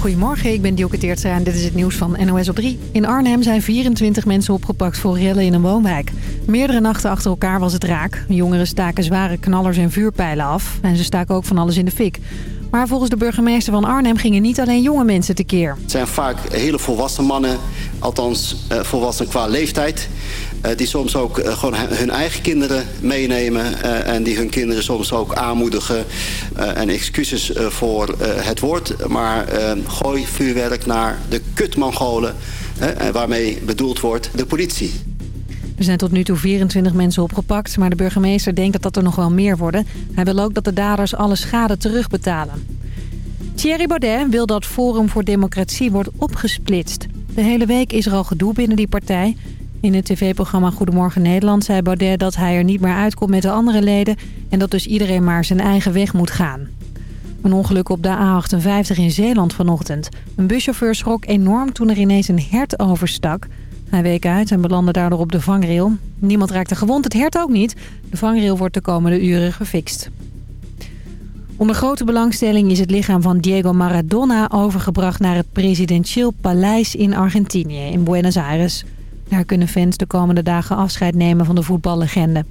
Goedemorgen, ik ben Dielke en dit is het nieuws van NOS op 3. In Arnhem zijn 24 mensen opgepakt voor rellen in een woonwijk. Meerdere nachten achter elkaar was het raak. Jongeren staken zware knallers en vuurpijlen af. En ze staken ook van alles in de fik. Maar volgens de burgemeester van Arnhem gingen niet alleen jonge mensen tekeer. Het zijn vaak hele volwassen mannen, althans uh, volwassen qua leeftijd... Uh, die soms ook uh, gewoon hun eigen kinderen meenemen... en die hun kinderen soms ook aanmoedigen... en excuses voor het woord. Maar gooi vuurwerk naar de kutmongolen... waarmee bedoeld wordt de politie. Er zijn tot nu toe 24 mensen opgepakt, maar de burgemeester denkt dat dat er nog wel meer worden. Hij wil ook dat de daders alle schade terugbetalen. Thierry Baudet wil dat Forum voor Democratie wordt opgesplitst. De hele week is er al gedoe binnen die partij. In het tv-programma Goedemorgen Nederland zei Baudet dat hij er niet meer uitkomt met de andere leden... en dat dus iedereen maar zijn eigen weg moet gaan. Een ongeluk op de A58 in Zeeland vanochtend. Een buschauffeur schrok enorm toen er ineens een hert overstak... Hij week uit en belandde daardoor op de vangrail. Niemand raakte gewond, het hert ook niet. De vangrail wordt de komende uren gefixt. Onder grote belangstelling is het lichaam van Diego Maradona overgebracht naar het presidentieel paleis in Argentinië, in Buenos Aires. Daar kunnen fans de komende dagen afscheid nemen van de voetballegende.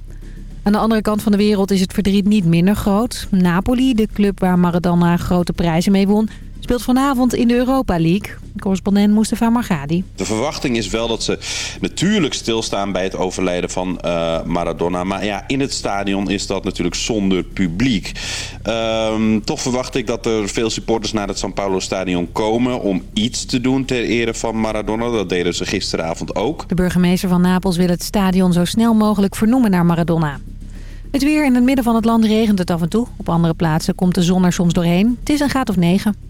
Aan de andere kant van de wereld is het verdriet niet minder groot. Napoli, de club waar Maradona grote prijzen mee won, speelt vanavond in de Europa League. Correspondent Mustafa Margadi. De verwachting is wel dat ze natuurlijk stilstaan bij het overlijden van uh, Maradona. Maar ja, in het stadion is dat natuurlijk zonder publiek. Um, toch verwacht ik dat er veel supporters naar het San Paulo stadion komen... om iets te doen ter ere van Maradona. Dat deden ze gisteravond ook. De burgemeester van Napels wil het stadion zo snel mogelijk vernoemen naar Maradona. Het weer in het midden van het land regent het af en toe. Op andere plaatsen komt de zon er soms doorheen. Het is een graad of 9.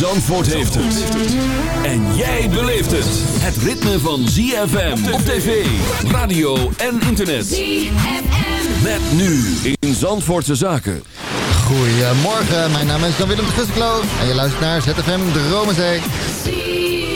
Zandvoort heeft het. En jij beleeft het. Het ritme van ZFM op tv, radio en internet. ZFM. Met nu in Zandvoortse Zaken. Goedemorgen, mijn naam is Jan-Willem de Gusseklo. En je luistert naar ZFM Dromenzee.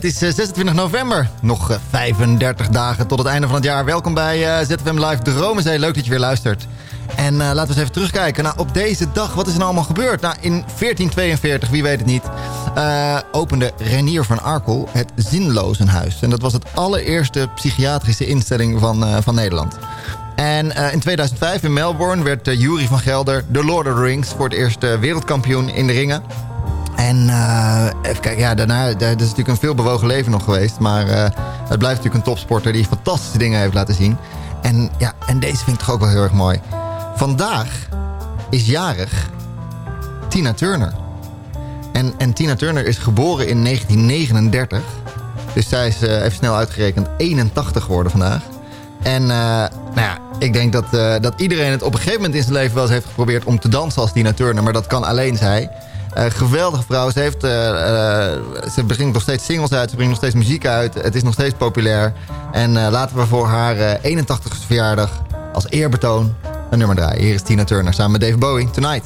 Het is 26 eh, november. Nog 35 eh, dagen tot het einde van het jaar. Welkom bij ZFM Live Dromenzee. Leuk dat je weer luistert. En laten we eens even terugkijken. Nou, op deze dag, wat is er nou allemaal gebeurd? Nou, in 1442, wie weet het niet, opende Renier van Arkel het Zinlozenhuis. En dat was het allereerste psychiatrische instelling van, van Nederland. En in 2005 in Melbourne werd Jury van Gelder, de Lord of the Rings... voor het eerst wereldkampioen in de ringen. En uh, even kijken, ja, daarna, dat is natuurlijk een veel bewogen leven nog geweest. Maar uh, het blijft natuurlijk een topsporter die fantastische dingen heeft laten zien. En, ja, en deze vind ik toch ook wel heel erg mooi. Vandaag is jarig Tina Turner. En, en Tina Turner is geboren in 1939. Dus zij is even snel uitgerekend 81 geworden vandaag. En nou ja, ik denk dat, dat iedereen het op een gegeven moment in zijn leven wel eens heeft geprobeerd om te dansen als Tina Turner. Maar dat kan alleen zij. Uh, geweldige vrouw. Ze, heeft, uh, uh, ze brengt nog steeds singles uit. Ze brengt nog steeds muziek uit. Het is nog steeds populair. En laten we voor haar 81ste verjaardag als eerbetoon een nummer draaien. Hier is Tina Turner samen met Dave Bowie. Tonight.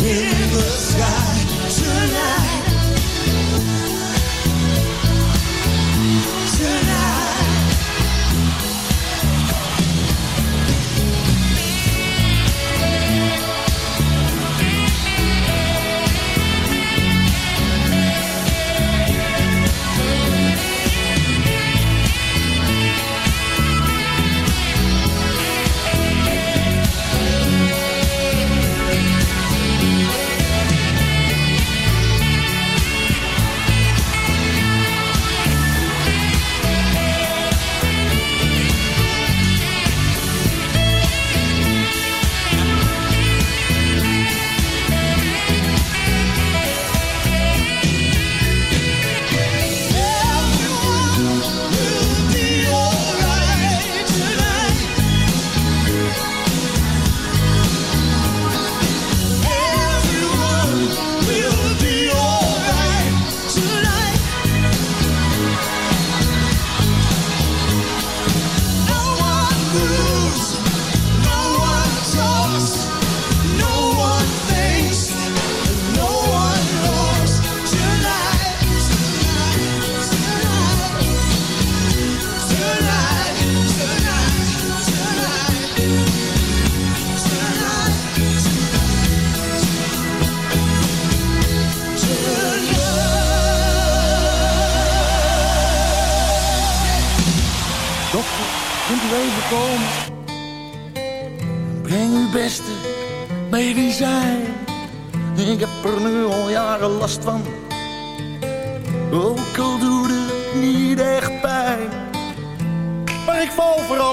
Last van. Ook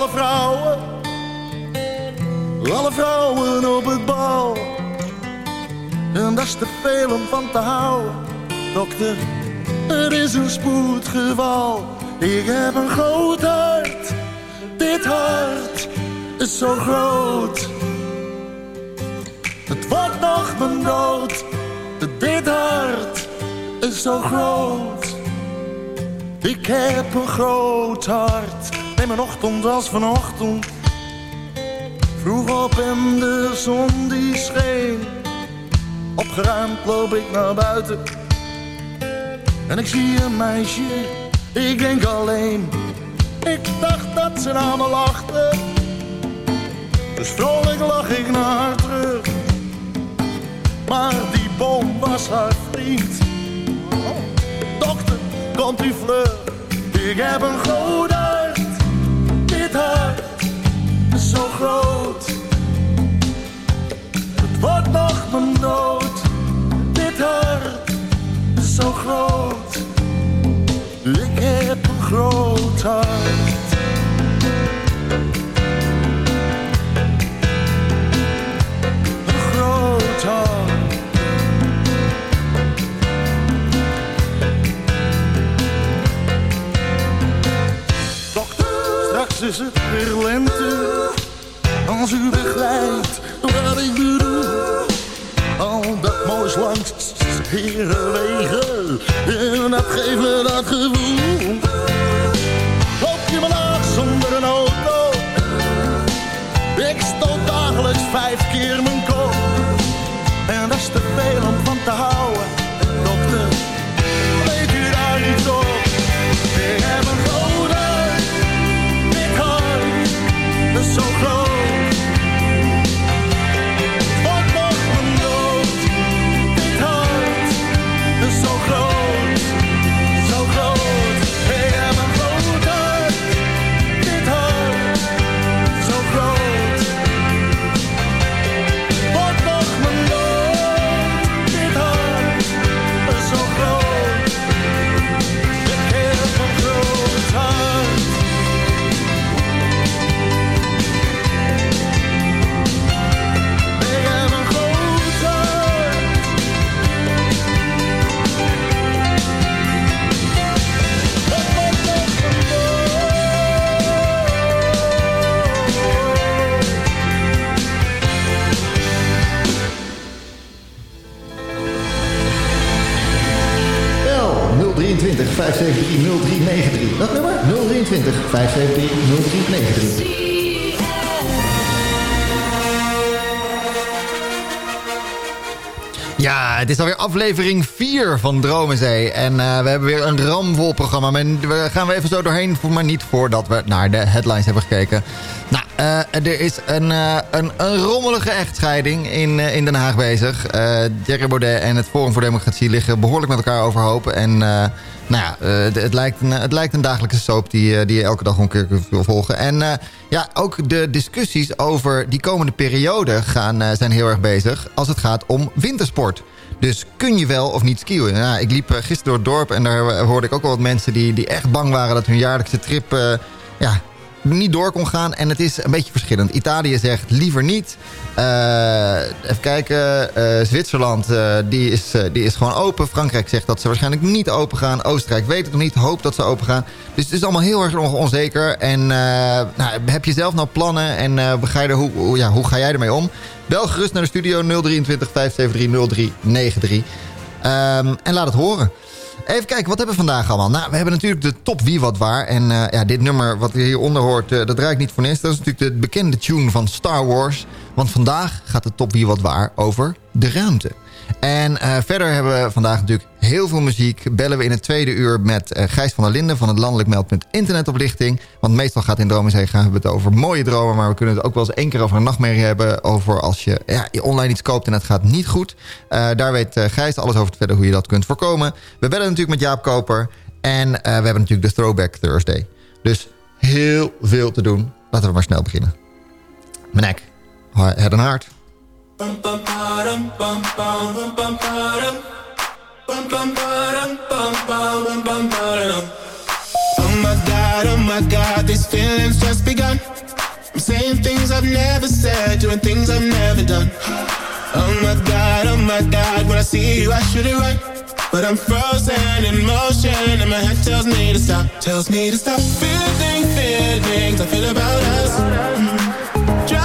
alle vrouwen, alle vrouwen op het bal. En dat is te veel om van te houden, dokter, er is een spoedgeval. Ik heb een groot hart, dit hart is zo groot. Het wordt nog mijn dood, dit hart is zo groot. Ik heb een groot hart, en mijn ochtend was vanochtend. Vroeg op en de zon die scheen. Opgeruimd loop ik naar buiten. En ik zie een meisje, ik denk alleen. Ik dacht dat ze naar me lachte. Dus vrolijk lach ik naar haar terug. Maar die boom was haar vriend. Dokter, komt u vlug. Ik heb een groot zo groot. Het wordt nog mijn dood. Dit hart is zo groot. Ik heb een groot hart. Een groot hart. Dokter, straks is het weer lente. Als u begrijpt wat ik bedoel. Al dat moois langs herenwegen. En dat geeft me dat gevoel. Loop je me laag zonder een auto. Ik stoot dagelijks vijf keer mijn kop. Aflevering 4 van Dromenzee. En eh, we hebben weer een ramvol programma. Maar we gaan we even zo doorheen, maar niet voordat we naar de headlines hebben gekeken. Nou, eh, er is een, eh, een, een rommelige echtscheiding in, in Den Haag bezig. Thierry Baudet en het Forum voor Democratie liggen behoorlijk met elkaar overhoop. En nou ja, het, het lijkt een, het lijkt een dagelijkse soap die, die je elke dag een keer kunt volgen. En ja, ook de discussies over die komende periode gaan, zijn heel erg bezig als het gaat om wintersport. Dus kun je wel of niet skiën? Nou, ik liep eh, gisteren door het dorp en daar hoorde ik ook wel wat mensen die, die echt bang waren dat hun jaarlijkse trip eh, ja, niet door kon gaan. En het is een beetje verschillend. Italië zegt liever niet. Eh, even kijken. eh, Zwitserland die is, die is gewoon open. Frankrijk zegt dat ze waarschijnlijk niet open gaan. Oostenrijk weet het nog niet. Hoopt dat ze open gaan. Dus het is allemaal heel erg onzeker. En nou, heb je zelf nou plannen? En hoe, hoe, ja, hoe ga jij ermee om? Bel gerust naar de studio 023 573 0393. Um, en laat het horen. Even kijken, wat hebben we vandaag allemaal? Nou, we hebben natuurlijk de top wie wat waar. En uh, ja, dit nummer wat hieronder hoort, uh, dat draai ik niet voor niks. Dat is natuurlijk de bekende tune van Star Wars. Want vandaag gaat de top wie wat waar over de ruimte. En uh, verder hebben we vandaag natuurlijk heel veel muziek. Bellen we in het tweede uur met uh, Gijs van der Linden van het landelijk meldpunt internetoplichting. Want meestal gaat in Dromenzee gaan we het over mooie dromen. Maar we kunnen het ook wel eens één keer over een nachtmerrie hebben. Over als je, ja, online iets koopt en het gaat niet goed. Uh, daar weet Gijs alles over vertellen hoe je dat kunt voorkomen. We bellen natuurlijk met Jaap Koper. En we hebben natuurlijk de Throwback Thursday. Dus heel veel te doen. Laten we maar snel beginnen. Mijn nek, head en hart. Oh my god, oh my god, these feelings just begun. I'm saying things I've never said, doing things I've never done. Oh my god, oh my god, when I see you, I should it right. But I'm frozen in motion, and my head tells me to stop. Tells me to stop feeling, feelings I feel about us. Mm -hmm.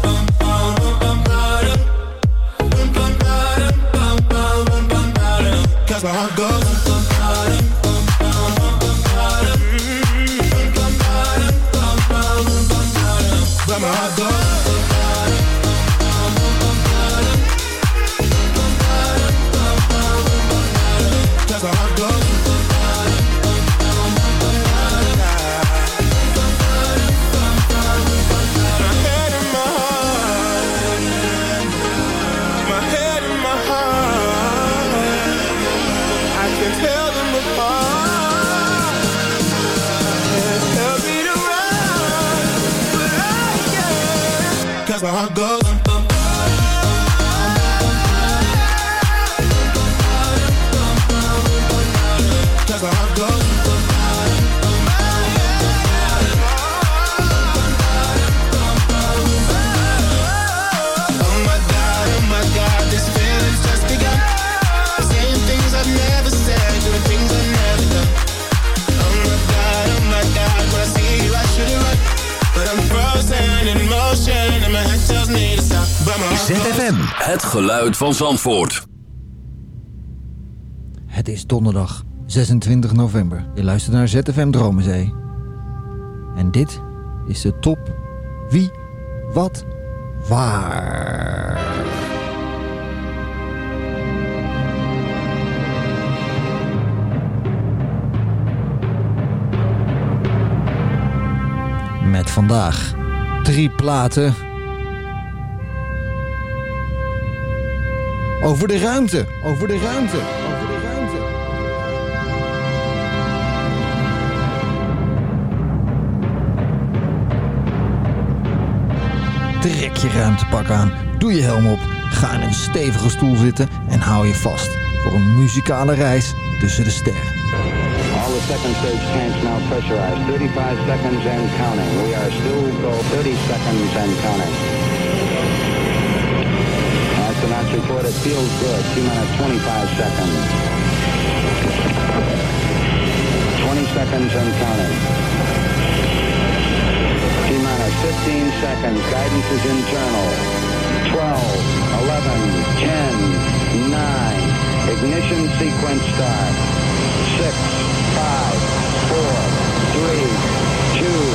how it goes. Het geluid van Zandvoort. Het is donderdag 26 november. Je luistert naar ZFM Dromenzee. En dit is de top Wie, Wat, Waar. Met vandaag drie platen over de ruimte, over de ruimte, over de ruimte. Trek je ruimtepak aan, doe je helm op, ga in een stevige stoel zitten en hou je vast voor een muzikale reis tussen de sterren. All second stage tanks now pressurized. 35 seconds and counting. We are still go 30 seconds and counting. Report, it feels good. 2 minutes, 25 seconds. 20 seconds and counting. 2 minutes, 15 seconds. Guidance is internal. 12, 11, 10, 9. Ignition sequence start. 6, 5, 4, 3, 2,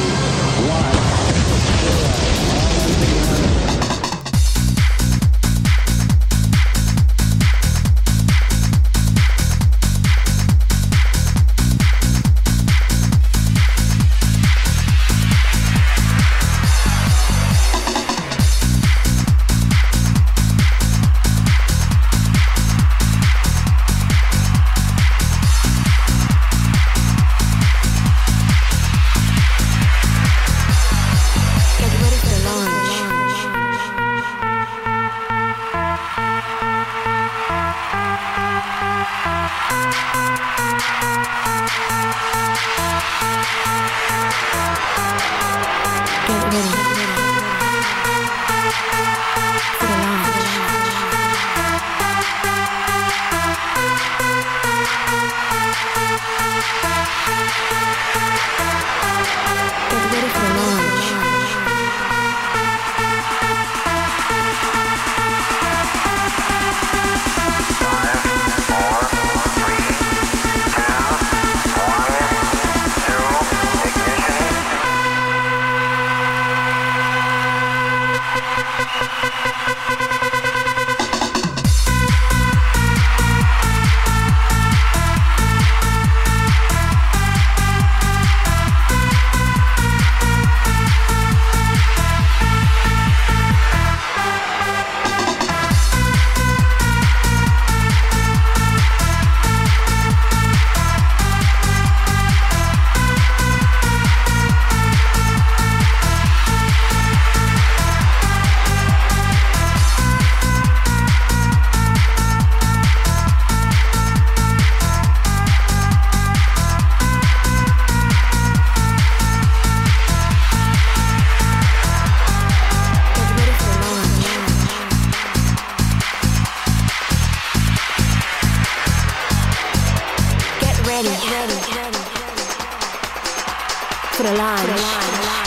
line.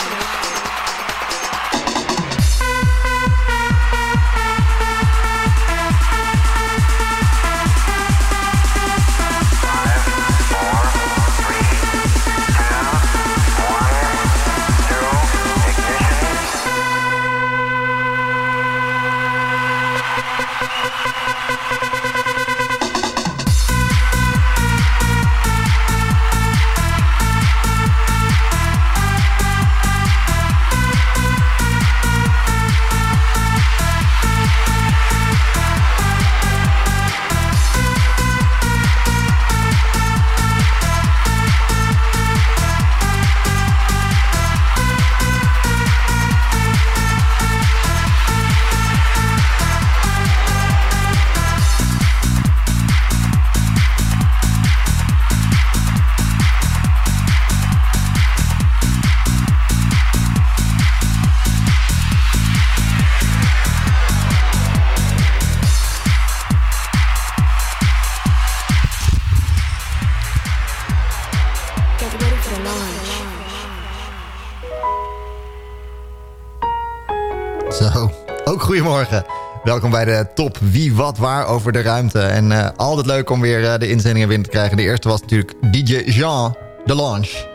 Welkom bij de top Wie, Wat, Waar over de ruimte. En uh, altijd leuk om weer uh, de inzendingen binnen te krijgen. De eerste was natuurlijk DJ Jean de Launch.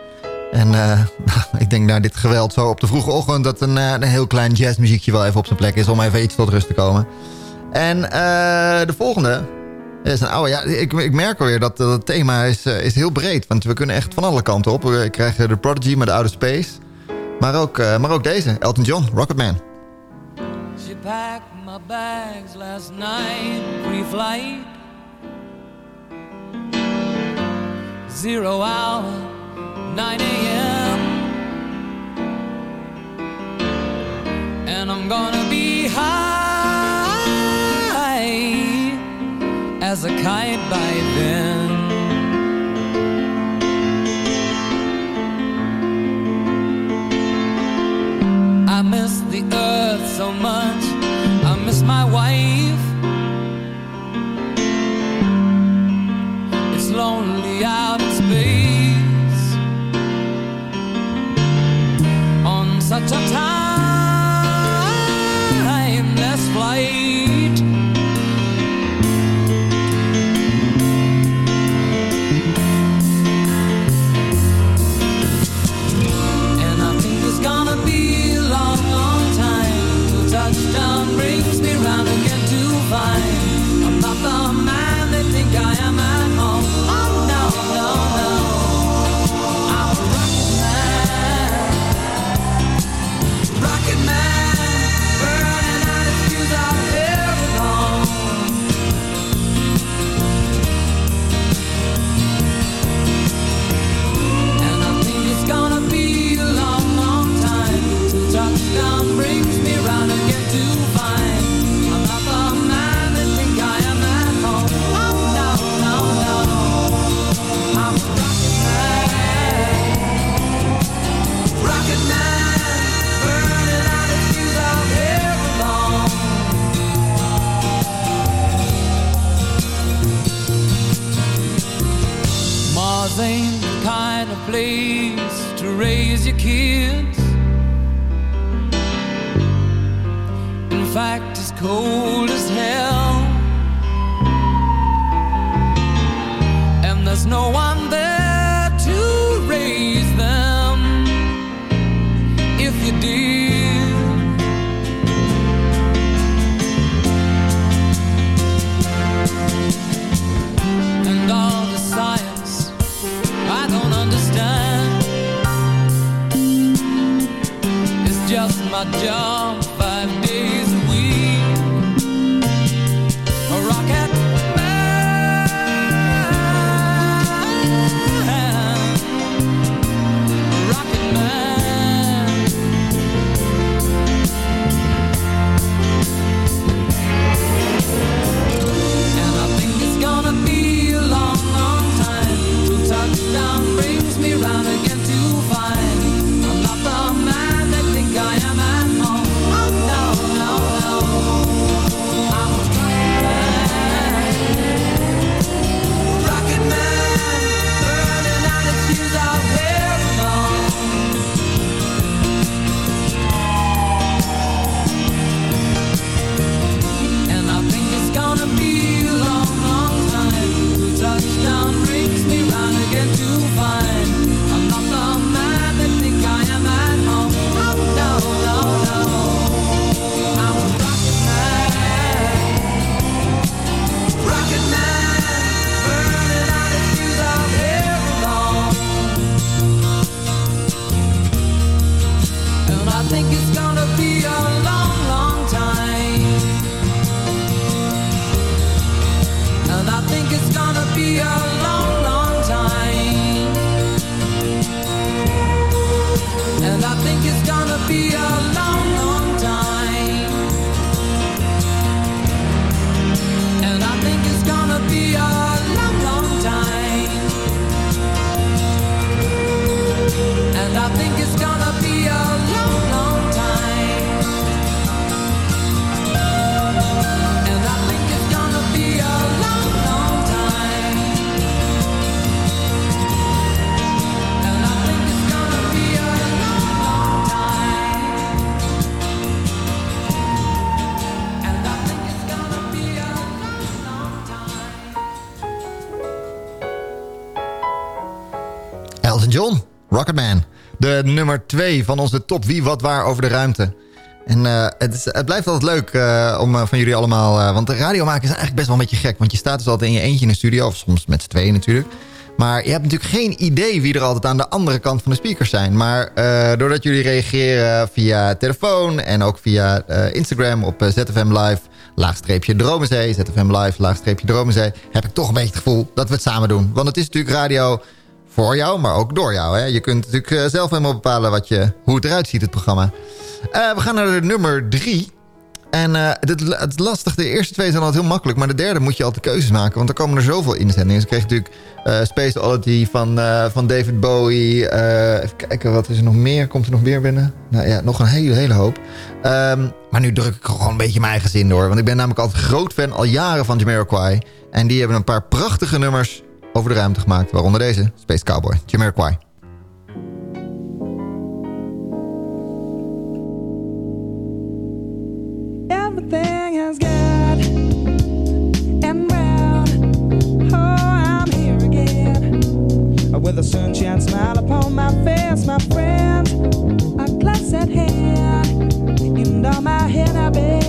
En uh, ik denk naar dit geweld zo op de vroege ochtend... dat een, een heel klein jazzmuziekje wel even op zijn plek is... om even iets tot rust te komen. En de volgende is een oude... Ja, ik, ik merk alweer dat, het thema is, is heel breed. Want we kunnen echt van alle kanten op. We krijgen de Prodigy met de Outer Space... Maar ook, maar ook deze, Elton John, Rocketman. Packed my bags last night, pre-flight. Zero hour, 9 a.m. And I'm gonna be high as a kite by then. I miss the earth so much. Sometimes. time. Place to raise your kids. In fact, it's cold as hell. And there's no one nummer 2 van onze top Wie Wat Waar over de ruimte. En uh, het, het, blijft altijd leuk uh, om uh, van jullie allemaal... want de radio maken is eigenlijk best wel een beetje gek. Want je staat dus altijd in je eentje in een studio. Of soms met z'n tweeën natuurlijk. Maar je hebt natuurlijk geen idee wie er altijd aan de andere kant van de speakers zijn. Maar doordat jullie reageren via telefoon en ook via Instagram op ZFM Live... laagstreepje Dromenzee, ZFM Live, laagstreepje Dromenzee... heb ik toch een beetje het gevoel dat we het samen doen. Want het is natuurlijk radio voor jou, maar ook door jou. Hè? Je kunt natuurlijk zelf helemaal bepalen wat je, hoe het eruit ziet, het programma. Uh, we gaan naar nummer drie. En uh, het, het lastig, de eerste twee zijn altijd heel makkelijk. Maar de derde moet je altijd keuzes maken. Want er komen er zoveel inzendingen. Dus ik kreeg natuurlijk uh, Space Oddity van, van David Bowie. even kijken, wat is er nog meer? Komt er nog meer binnen? Nou ja, nog een hele, hele hoop. Um, maar nu druk ik gewoon een beetje mijn eigen zin door. Want ik ben namelijk altijd groot fan al jaren van Jamiroquai. En die hebben een paar prachtige nummers over de ruimte gemaakt. Waaronder deze, Space Cowboy, Jamiroquai. everything has got and round. Oh, I'm here again with a sunshine smile upon my face, my friend. A glass at hand, and all my inhibitions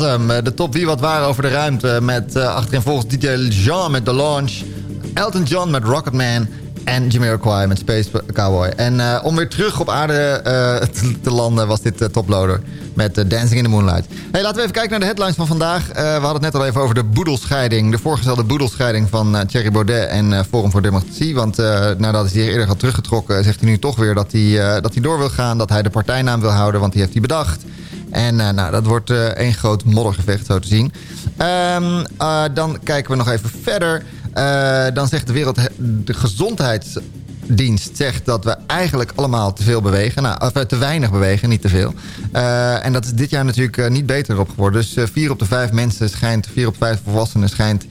hem. De top wie wat waren over de ruimte. Met uh, achterin volgens DJ Jean met The Launch. Elton John met Rocketman. En Jamiroquai met Space Cowboy. En uh, om weer terug op aarde te, landen was dit toploader. Met Dancing in the Moonlight. Hey, laten we even kijken naar de headlines van vandaag. we hadden het net al even over de boedelscheiding. De voorgestelde boedelscheiding van Thierry Baudet en Forum voor Democratie. Want nadat hij zich eerder had teruggetrokken... zegt hij nu toch weer dat hij, dat hij door wil gaan. Dat hij de partijnaam wil houden, want die heeft hij bedacht. En nou, dat wordt één groot moddergevecht, zo te zien. Um, dan kijken we nog even verder... Dan zegt de wereld, de gezondheidsdienst zegt dat we eigenlijk allemaal te veel bewegen. Nou, of te weinig bewegen, niet te veel. En dat is dit jaar natuurlijk niet beter op geworden. Dus vier op de vijf mensen schijnt, vier op vijf volwassenen schijnt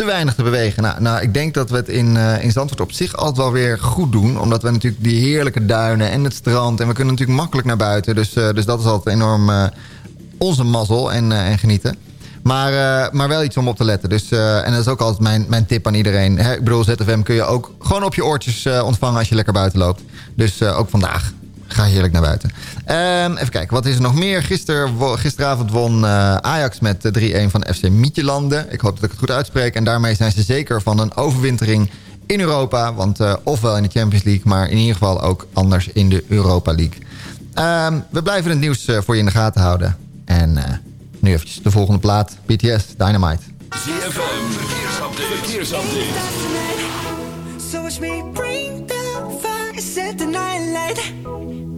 te weinig te bewegen. Nou, nou ik denk dat we het in, in Zandvoort op zich altijd wel weer goed doen. Omdat we natuurlijk die heerlijke duinen en het strand... en we kunnen natuurlijk makkelijk naar buiten. Dus, dus dat is altijd enorm onze mazzel en, en genieten. Maar, maar wel iets om op te letten. Dus, en dat is ook altijd mijn, mijn tip aan iedereen. Hè? Ik bedoel, ZFM kun je ook gewoon op je oortjes ontvangen als je lekker buiten loopt. Dus ook vandaag. Ga heerlijk naar buiten. Um, even kijken, wat is er nog meer? Gister, gisteravond won Ajax met 3-1 van FC Mietjelanden. Ik hoop dat ik het goed uitspreek. En daarmee zijn ze zeker van een overwintering in Europa. Want ofwel in de Champions League, maar in ieder geval ook anders in de Europa League. Um, we blijven het nieuws voor je in de gaten houden. En... Nu eventjes de volgende plaat. BTS, Dynamite. ZFM, verkeersupdate. verkeersupdate. So watch me bring the fire, set the night light.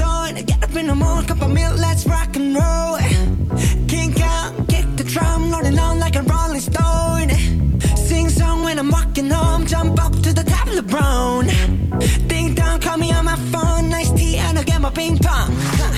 On, get up in the morning, cup of milk, let's rock and roll. Kink out, kick the drum, rolling on like a rolling stone. Sing song when I'm walking home, jump up to the top of the brown. Ding dong, call me on my phone, nice tea, and I'll get my ping pong. This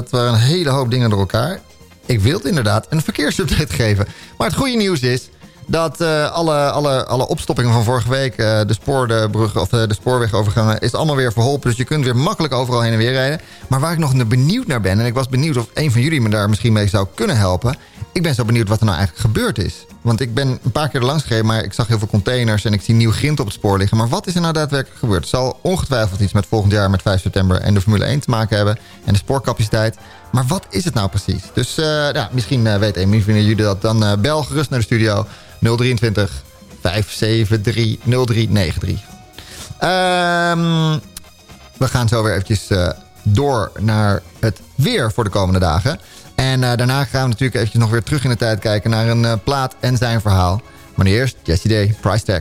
dat waren een hele hoop dingen door elkaar. Ik wilde inderdaad een verkeersupdate geven. Maar het goede nieuws is dat eh, alle, alle, alle opstoppingen van vorige week... eh, de, spoorbrug, of de spoorwegovergangen is allemaal weer verholpen. Dus je kunt weer makkelijk overal heen en weer rijden. Maar waar ik nog benieuwd naar ben... en ik was benieuwd of een van jullie me daar misschien mee zou kunnen helpen... ik ben zo benieuwd wat er nou eigenlijk gebeurd is. Want ik ben een paar keer er langs gereden... maar ik zag heel veel containers en ik zie nieuw grind op het spoor liggen. Maar wat is er nou daadwerkelijk gebeurd? Het zal ongetwijfeld iets met volgend jaar, met 5 september... en de Formule 1 te maken hebben en de spoorcapaciteit... Maar wat is het nou precies? Dus eh, ja, misschien uh, weet een van jullie dat. Dan uh, bel gerust naar de studio 023 573 0393. Um, we gaan zo weer eventjes door naar het weer voor de komende dagen. En uh, daarna gaan we natuurlijk eventjes nog weer terug in de tijd kijken... naar een uh, plaat en zijn verhaal. Maar eerst Jesse Day, Price Tag.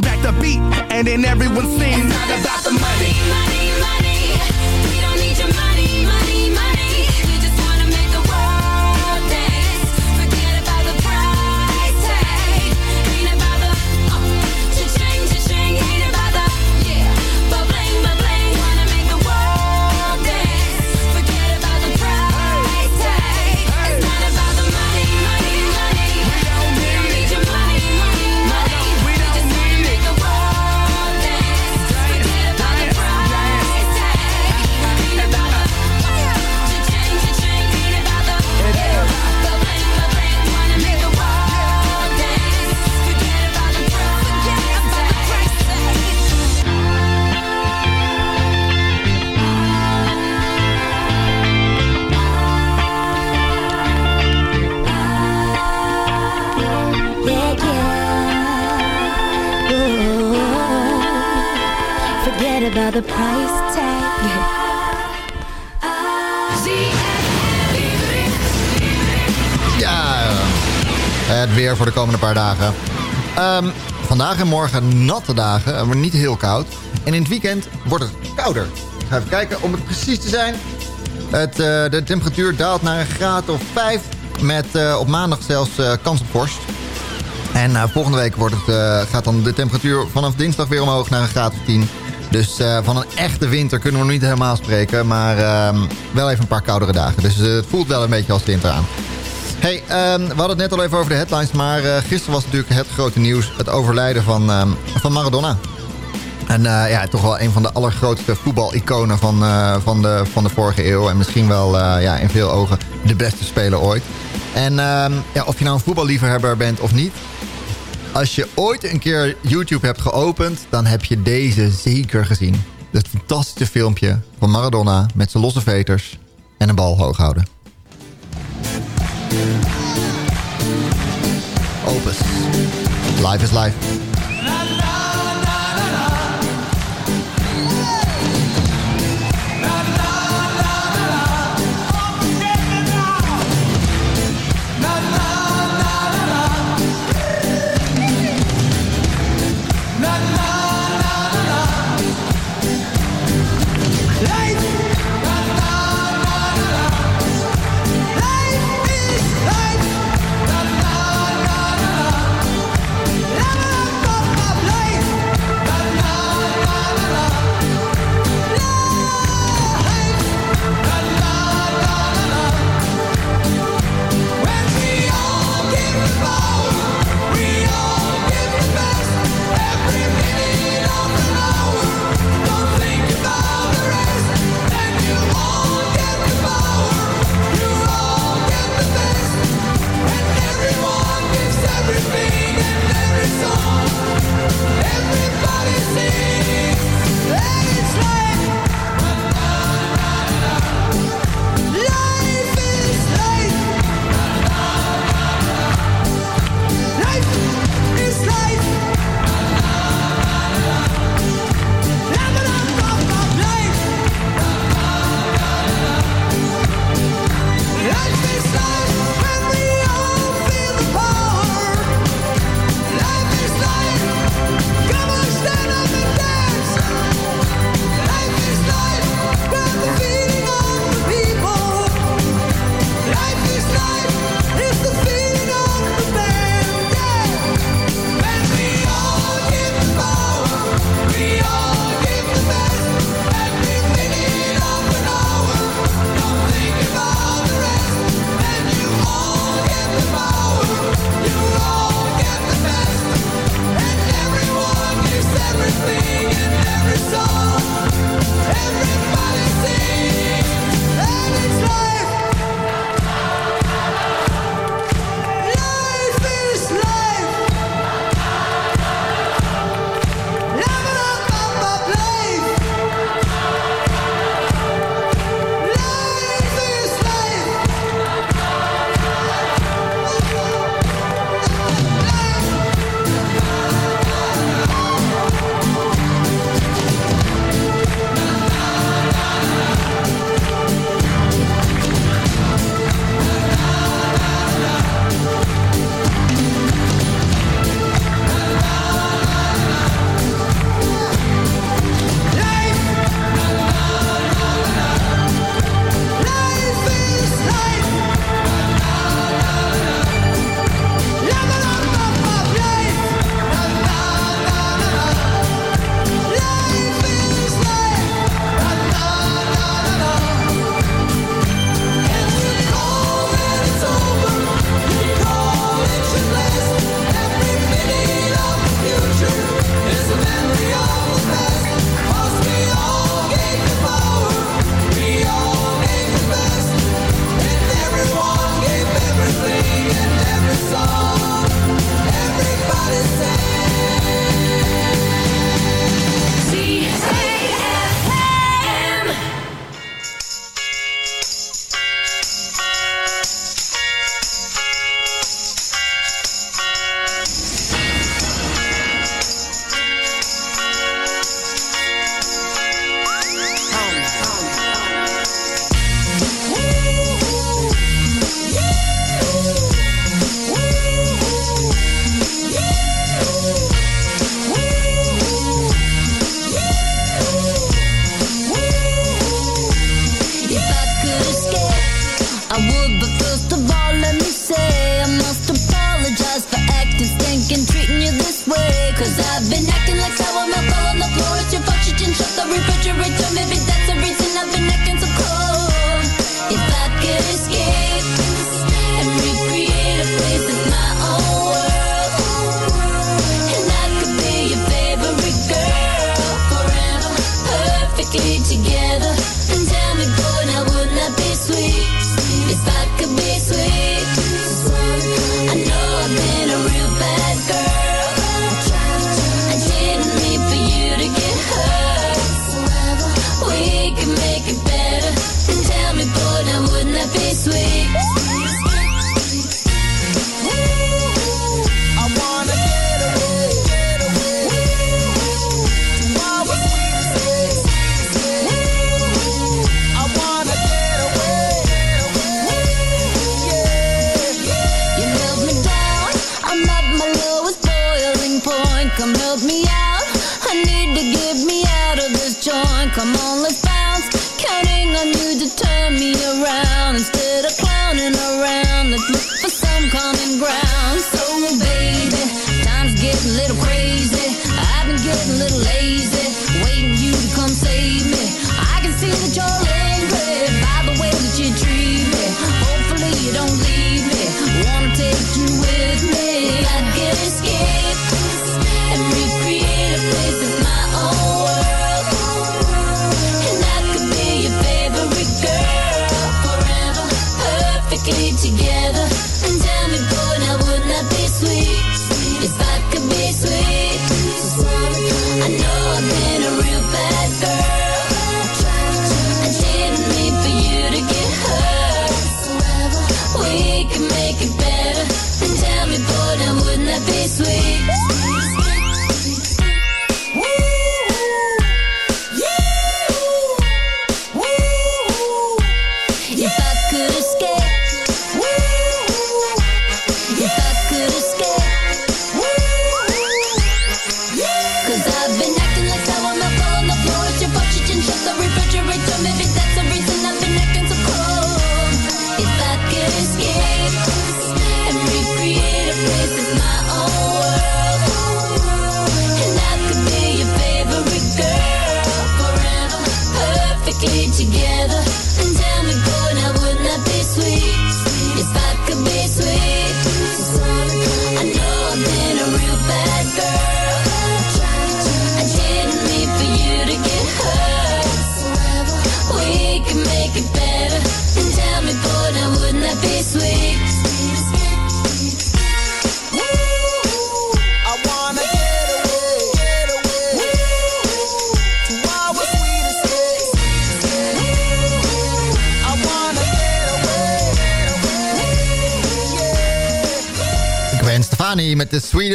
bring back the beat, and then everyone sings. It's not about het weer voor de komende paar dagen. Um, vandaag en morgen natte dagen, maar niet heel koud. En in het weekend wordt het kouder. Ik ga even kijken, om het precies te zijn. Het, uh, de temperatuur daalt naar een graad of 5. Met uh, op maandag zelfs uh, kans op vorst. En volgende week wordt het, gaat dan de temperatuur vanaf dinsdag weer omhoog naar een graad of 10. Dus eh, van een echte winter kunnen we nog niet helemaal spreken. Maar ehm, wel even een paar koudere dagen. Dus eh, het voelt wel een beetje als winter aan. Hey, ehm, we hadden het net al even over de headlines. Maar eh, gisteren was natuurlijk het grote nieuws. Het overlijden van, ehm, van Maradona. En eh, ja, toch wel een van de allergrootste voetbaliconen van, eh, van, de, van de vorige eeuw. En misschien wel ja, in veel ogen de beste speler ooit. En ehm, ja, of je nou een voetballiefhebber bent of niet... Als je ooit een keer YouTube hebt geopend... dan heb je deze zeker gezien. Het fantastische filmpje van Maradona met zijn losse veters... en een bal hoog houden. Opus. Life is life.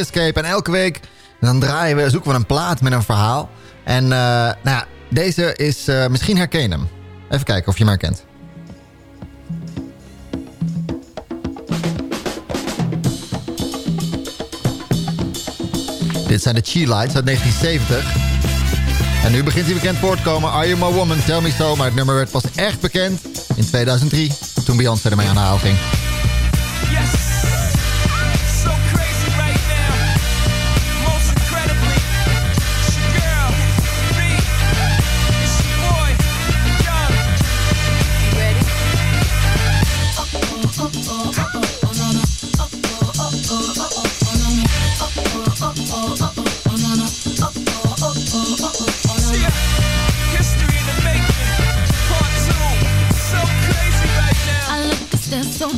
En elke week dan draaien we, zoeken we een plaat met een verhaal. En eh, nou ja, deze is, eh, misschien herken. Even kijken of je hem herkent. Dit zijn de Chi Lights uit 1970. En nu begint hij bekend voor te komen. Are You My Woman, Tell Me So. Maar het nummer werd pas echt bekend in 2003, toen Beyoncé ermee aan de haal ging.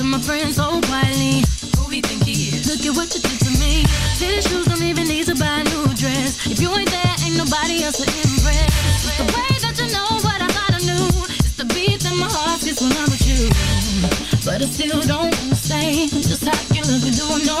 to my friends so quietly. Who we think he is? Look at what you did to me. Titty shoes don't even need to buy a new dress. If you ain't there, ain't nobody else to impress. It's the way that you know what I thought I knew. It's the beat that my heart gets when I'm with you. But I still don't understand just how you look and do I know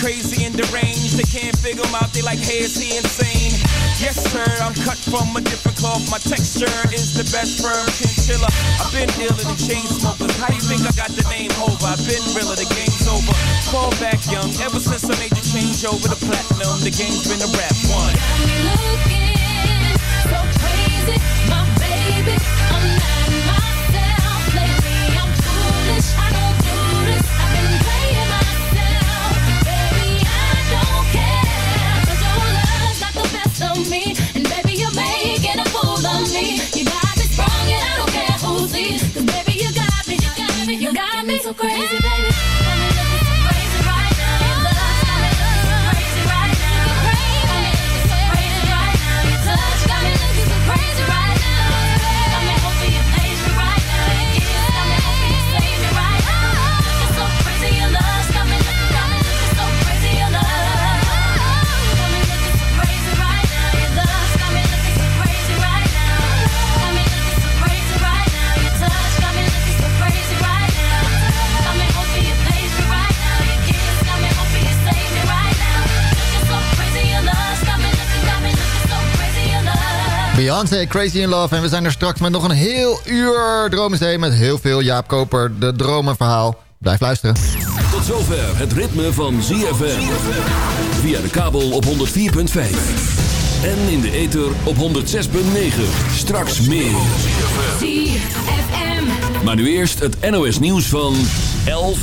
Crazy and deranged. They can't figure him out, they like, hey, is he insane? Yes, sir, I'm cut from a different cloth. My texture is the best firm chinchilla. I've been iller than chain smokers. How do you think I got the name over? I've been realer, the game's over. Fall back young, ever since I made the change over to platinum, the game's been a rap one. Got me Looking so crazy, so crazy, Beyoncé, Crazy in Love. En we zijn er straks met nog een heel uur Dromenzee... met heel veel Jaap Koper, de dromenverhaal. Blijf luisteren. Tot zover het ritme van ZFM. Via de kabel op 104.5. En in de ether op 106.9. Straks meer. ZFM. Maar nu eerst het NOS nieuws van 11